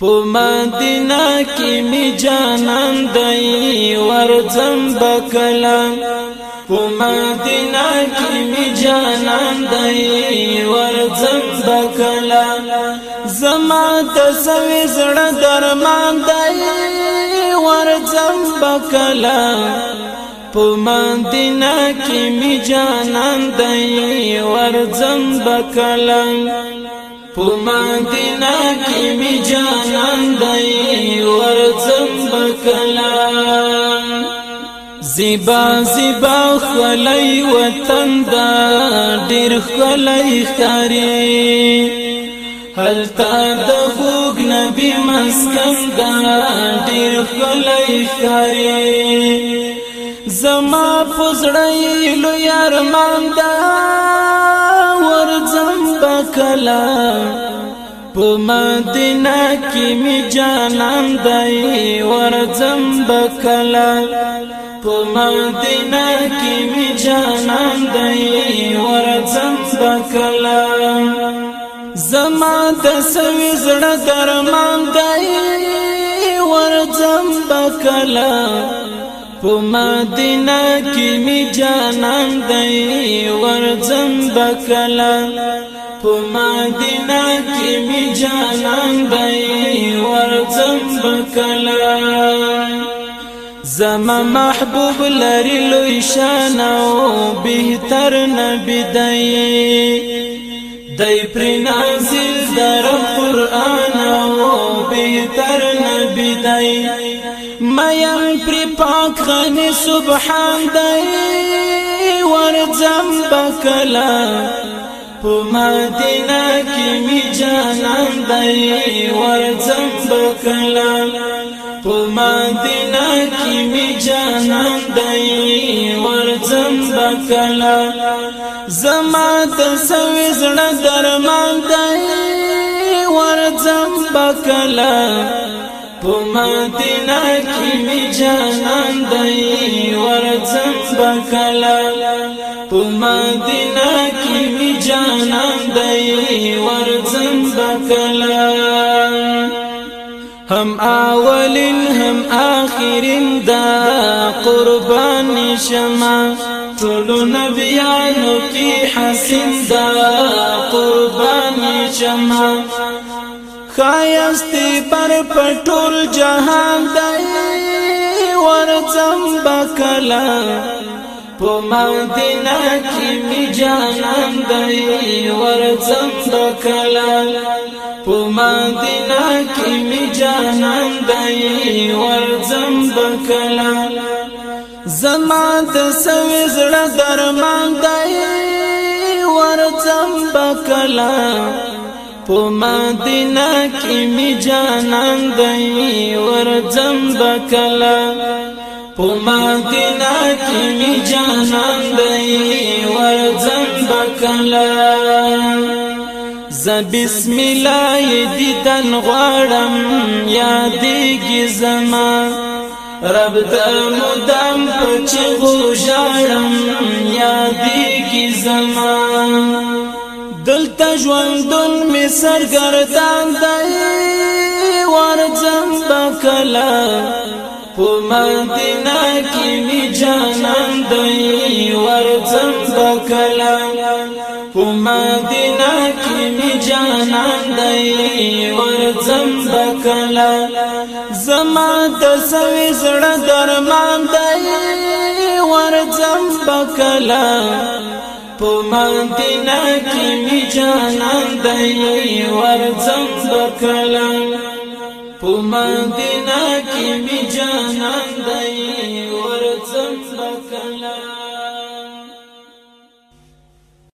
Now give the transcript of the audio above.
په مدینه کې می جانان دای ورځم بکلا په مدینه کې می جانان دای ورځم بکلا زما د سوي زړه درمان دای ورځم بکلا په مدینه کې می جانان دای ورځم بکلا په مدینه کې می جانان دی ورځم بکلا زیبا زیبا خلی وطن دا ډیر خلی خاري هل تا د خوګ نبی مسکن دا ډیر خلی خاري زما پزړې لو یار مان دا بکلا په مدینه کې می جانان دای ورځم بکلا په مدینه کې می جانان دای ورځم بکلا زما د سوي زړه درمان دای ورځم بکلا په مدینه کې می جانان دای ورځم بکلا په مدینه کې می جانان دی ورځم بکلا زما محبوب لري لوی شان او بهتر نبی دی دای پر نازل در قران او بهتر نبی دی مېم پر پاک غني سبحان دی ورځم بکلا په مدینه کې می جانان دی ورځم بکلا په مدینه کې می جانان دی ورځم بکلا زما د سوي زړه درمان دی ورځم بکلا په مدینه کې می جانان دی ورځم بکلا په مدینه هم اولین هم آخرین دا قربان شما طول نبیانو کی حسین دا قربان شما خایستی پر پټول جهان دای ورځم بکلا په مدینه کې می جانان دای ورځم بکلا په مدینه کې می جانان دی ورځم بکلا زما د سوي زړه درمان دی ورځم بکلا په مدینه کې می جانان دی ورځم بکلا په مدینه کې می جانان دی ورځم بکلا ز بسم الله دیدن غواړم یادېږي زما رب د مدام په چغو ژاړم یادېږي زما دلته ژوندون مې سرګردان دی ورځم به کله په مدینه کې می جانان دی ورځم به کله په مدینه جانان دی ورځم بکلا زما تسوي زړه درمان دی ورځم بکلا پمانتنا کی می جانان دی ورځم بکلا پمانتنا کی می